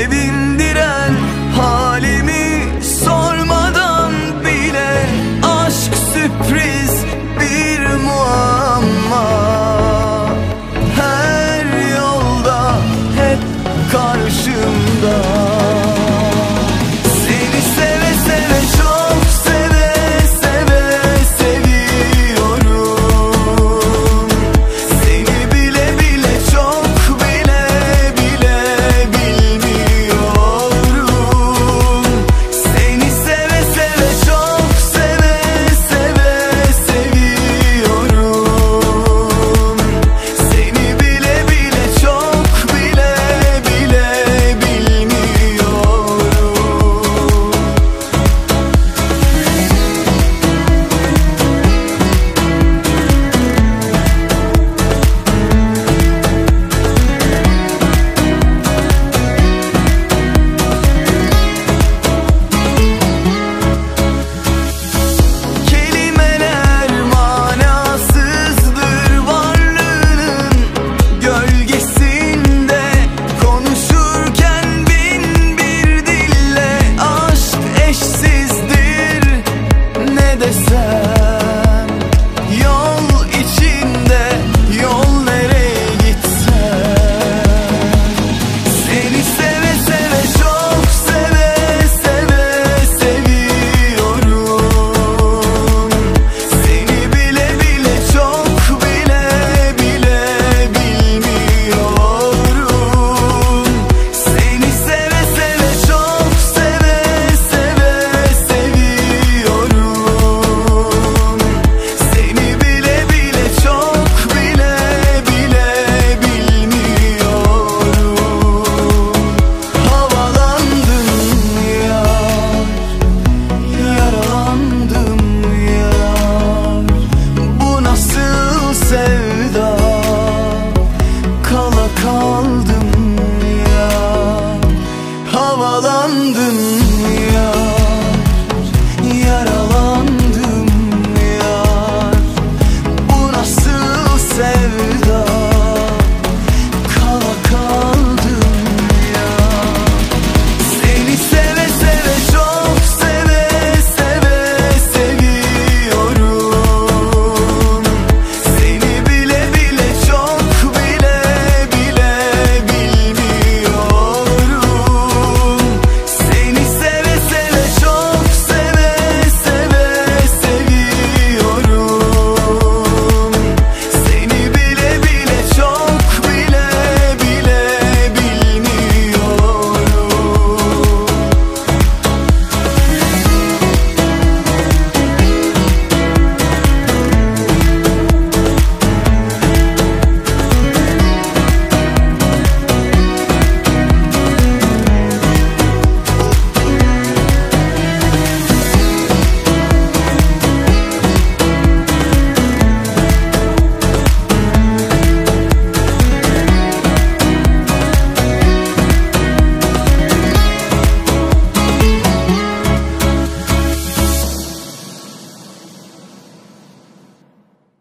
Sevindiren